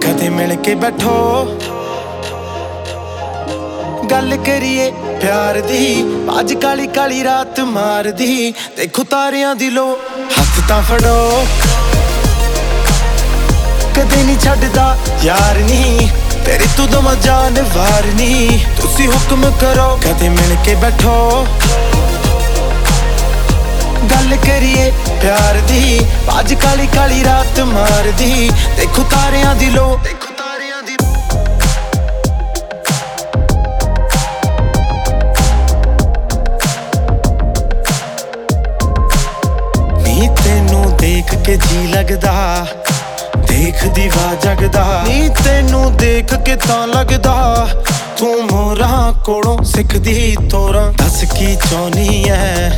ਕਦੇ ਮਿਲ ਕੇ ਬੈਠੋ। ਗੱਲ ਕਰੀਏ ਪਿਆਰ ਦੀ। ਅੱਜ ਕਾਲੀ ਕਾਲੀ ਰਾਤ ਮਾਰਦੀ। ਦੇਖੋ ਤਾਰਿਆਂ ਦੀ ਲੋ, ਹੱਥ ਤਾਂ ਫੜੋ। ਕਦੇ ਨਹੀਂ ਛੱਡਦਾ ਯਾਰ ਨਹੀਂ ਤੇਰੀ ਤੂੰ ਦਮ ਜਾਨ ਵਾਰ ਤੁਸੀਂ ਹੁਕਮ ਕਰੋ, ਕਦੇ ਮਿਲ ਕੇ ਬੈਠੋ। ਗੱਲ ਕਰੀਏ ਪਿਆਰ ਦੀ, ਅੱਜ ਕਾਲੀ ਕਾਲੀ ਰਾਤ ਮਾਰਦੀ। ਦੇਖੋ ਤਾਰਿਆਂ ਦੀ ਲੋ ਨੀ ਤੈਨੂੰ ਦੇਖ ਕੇ ਜੀ ਲੱਗਦਾ। ਦੇਖ ਦੀਵਾ ਜਗਦਾ। ਨੀ ਤੈਨੂੰ ਦੇਖ ਕੇ ਤਾਂ ਲੱਗਦਾ। ਤੂੰ ਮੋਰਾਂ ਕੋਲੋਂ ਸਿੱਖਦੀ ਤੋਰਾਂ। ਦੱਸ ਕੀ ਚਾਹਨੀ ਐ?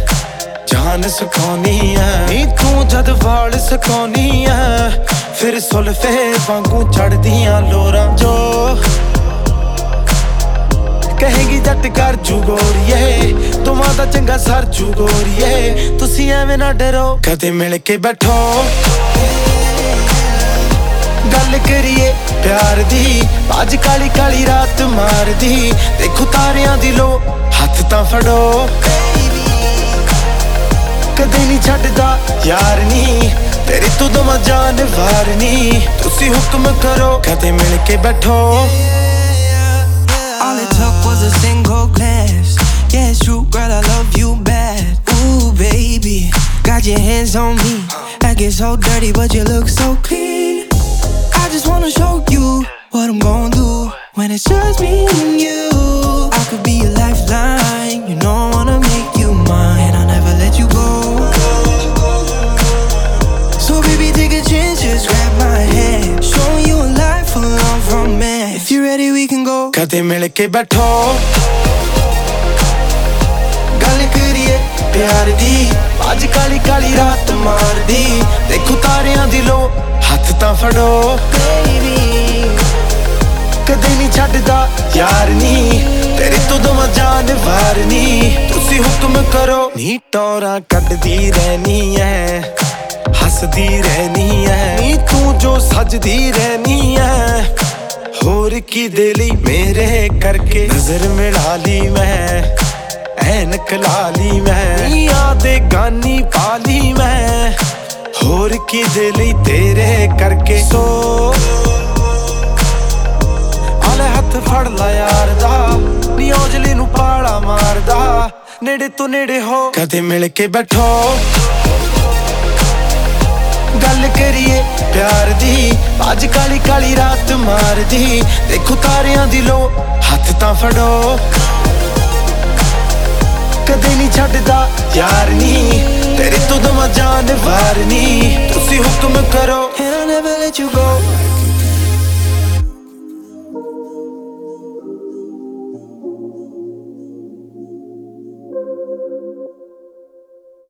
ਜਾਨ ਸੁਖਾਉਣੀ ਐ। ਨੀ ਤੂੰ ਜਦ ਵਾਲ ਸੁਕਾਉਣੀ ਐ। ਫਿਰ ਸੁਲਫੇ ਵਾਂਗੂ ਚੜਦੀਆਂ ਲੋਰਾਂ ਜੋ ਕਹੇਗੀ ਜੱਟ ਕਰ ਜੂ ਗੋਰੀਏ। ਤੁਮਾਂ ਦਾ ਚੰਗਾ ਸਰ ਜੂ ਗੋਰੀਏ। ਤੁਸੀਂ ਐਵੇਂ ਨਾ ਡਰੋ। ਕਦੇ ਮਿਲ ਕੇ ਬੈਠੋ। ਗੱਲ ਕਰੀਏ ਪਿਆਰ ਦੀ ਅੱਜ ਕਾਲੀ ਕਾਲੀ ਰਾਤ ਮਾਰਦੀ ਦੇਖੋ ਤਾਰਿਆਂ ਦੀ ਲੋ ਹੱਥ ਤਾਂ ਫੜੋ ਕਦੇ ਨਹੀਂ ਛੱਡਦਾ ਯਾਰ ਨਹੀਂ ਤੇਰੀ ਤੂੰ ਦਮ ਜਾਨ ਵਾਰ ਨਹੀਂ ਤੁਸੀਂ ਹੁਕਮ ਕਰੋ ਕਦੇ ਮਿਲ ਕੇ ਬੈਠੋ All it took was a single glance. Yeah, it's true, girl, I love you bad. Ooh, baby, got your hands on me. I get so dirty, but you look so clean. just wanna show you what I'm gonna do when it's just me and you. I could be a lifeline, you know I wanna make you mine, and I'll never let you go. So baby, take a chance, just grab my hand, show you a life full of romance. If you're ready, we can go. Kate mile ke batho, gal kariye pyar di, aaj kali kali raat. ਫੜੋ ਕਦੇ ਨਹੀਂ ਛੱਡਦਾ। ਯਾਰ ਨਹੀਂ ਤੇਰੀ ਤੂੰ ਦਮ ਜਾਨ ਵਾਰ ਨਹੀਂ ਤੁਸੀਂ ਹੁਕਮ ਕਰੋ ਨੀ ਟੋਰਾ ਕੱਢਦੀ ਰਹਿਣੀ ਐ ਹੱਸਦੀ ਰਹਿਣੀ ਐ। ਨੀ ਤੂੰ ਜੋ ਸਜਦੀ ਰਹਿਣੀ ਐ ਹੋਰ ਕੀ ਦੇ ਲਈ ਮੇਰੇ ਕਰਕੇ ਨਜ਼ਰ ਮਿਲਾ ਲਈ ਮੈਂ ਐਨਕ ਲਾ ਲਈ ਮੈਂ। ਨੀਆਂ ਦੇ ਗਾਨੀ ਪਾ ਲਈ ਮੈਂ ਹੋਰ ਕੀ ਦੇ ਲਈ ਤੇਰੇ ਕਰਕੇ? ਸੋ ਆਲੇ ਹੱਥ ਫੜ ਲਾ ਯਾਰ ਦਾ ਨੀ ਔਜਲੀ ਨੂੰ ਪਾਲਾ ਮਾਰਦਾ, ਨੇੜੇ ਤੋਂ ਨੇੜੇ ਹੋ। ਕਦੇ ਮਿਲ ਕੇ ਬੈਠੋ। ਗੱਲ ਕਰੀਏ ਪਿਆਰ ਦੀ, ਅੱਜ ਕਾਲੀ ਕਾਲੀ ਰਾਤ ਮਾਰਦੀ, ਦੇਖੋ ਤਾਰਿਆਂ ਦੀ ਲੋ, ਹੱਥ ਤਾਂ ਫੜੋ। ਕਦੇ ਨਹੀਂ ਛੱਡਦਾ ਯਾਰ ਨਹੀਂ ਤੇਰੇ ਤੂੰ ਦਮ ਜਾਨ ਵਾਰ ਨਹੀਂ And I'll never let you go.